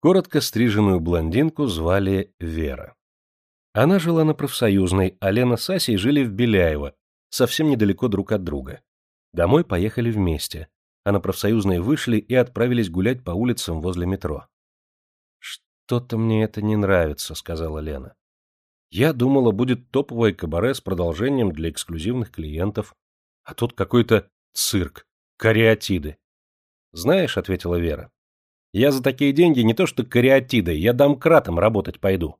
Коротко стриженную блондинку звали Вера. Она жила на профсоюзной, а Лена с Асей жили в Беляево, совсем недалеко друг от друга. Домой поехали вместе, а на профсоюзной вышли и отправились гулять по улицам возле метро. «Что-то мне это не нравится», — сказала Лена. «Я думала, будет топовое кабаре с продолжением для эксклюзивных клиентов, а тут какой-то цирк, кариатиды». «Знаешь», — ответила Вера, — «я за такие деньги не то что кариатидой, я домкратом работать пойду.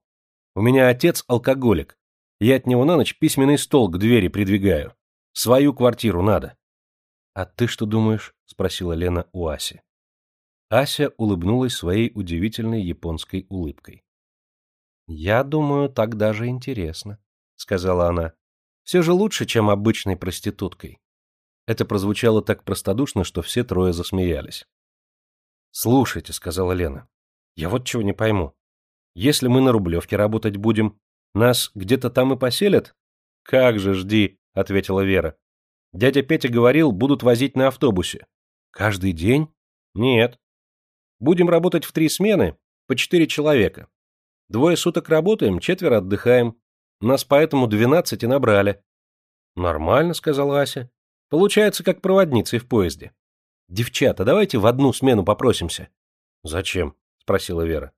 У меня отец алкоголик, я от него на ночь письменный стол к двери придвигаю. Свою квартиру надо. — А ты что думаешь? — спросила Лена у Аси. Ася улыбнулась своей удивительной японской улыбкой. — Я думаю, так даже интересно, — сказала она. — Все же лучше, чем обычной проституткой. Это прозвучало так простодушно, что все трое засмеялись. — Слушайте, — сказала Лена, — я вот чего не пойму. Если мы на Рублевке работать будем, нас где-то там и поселят? Как же, жди, ответила Вера. Дядя Петя говорил, будут возить на автобусе. Каждый день? Нет. Будем работать в три смены, по четыре человека. Двое суток работаем, четверо отдыхаем. Нас поэтому двенадцать и набрали. Нормально, сказала Ася. Получается, как проводницы в поезде. Девчата, давайте в одну смену попросимся. Зачем? спросила Вера.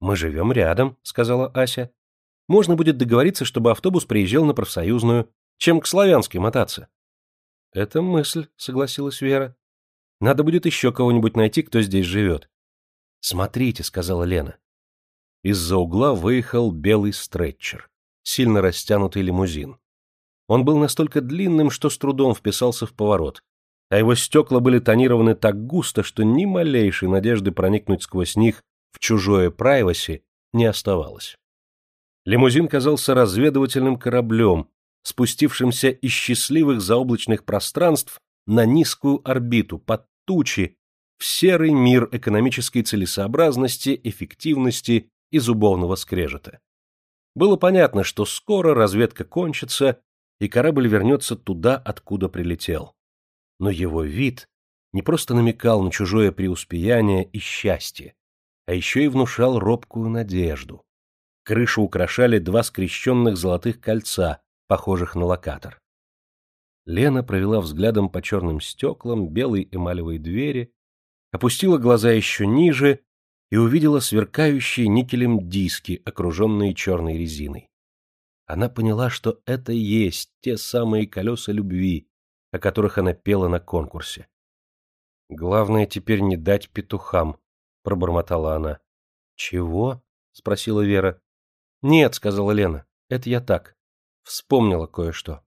Мы живем рядом, сказала Ася. Можно будет договориться, чтобы автобус приезжал на профсоюзную, чем к Славянской мотаться. — Это мысль, — согласилась Вера. — Надо будет еще кого-нибудь найти, кто здесь живет. — Смотрите, — сказала Лена. Из-за угла выехал белый стретчер, сильно растянутый лимузин. Он был настолько длинным, что с трудом вписался в поворот, а его стекла были тонированы так густо, что ни малейшей надежды проникнуть сквозь них в чужое прайваси не оставалось. Лимузин казался разведывательным кораблем, спустившимся из счастливых заоблачных пространств на низкую орбиту, под тучи, в серый мир экономической целесообразности, эффективности и зубовного скрежета. Было понятно, что скоро разведка кончится, и корабль вернется туда, откуда прилетел. Но его вид не просто намекал на чужое преуспеяние и счастье, а еще и внушал робкую надежду. Крышу украшали два скрещенных золотых кольца, похожих на локатор. Лена провела взглядом по черным стеклам белой эмалевой двери, опустила глаза еще ниже и увидела сверкающие никелем диски, окруженные черной резиной. Она поняла, что это есть те самые колеса любви, о которых она пела на конкурсе. «Главное теперь не дать петухам», — пробормотала она. «Чего?» — спросила Вера. «Нет», — сказала Лена, — «это я так. Вспомнила кое-что».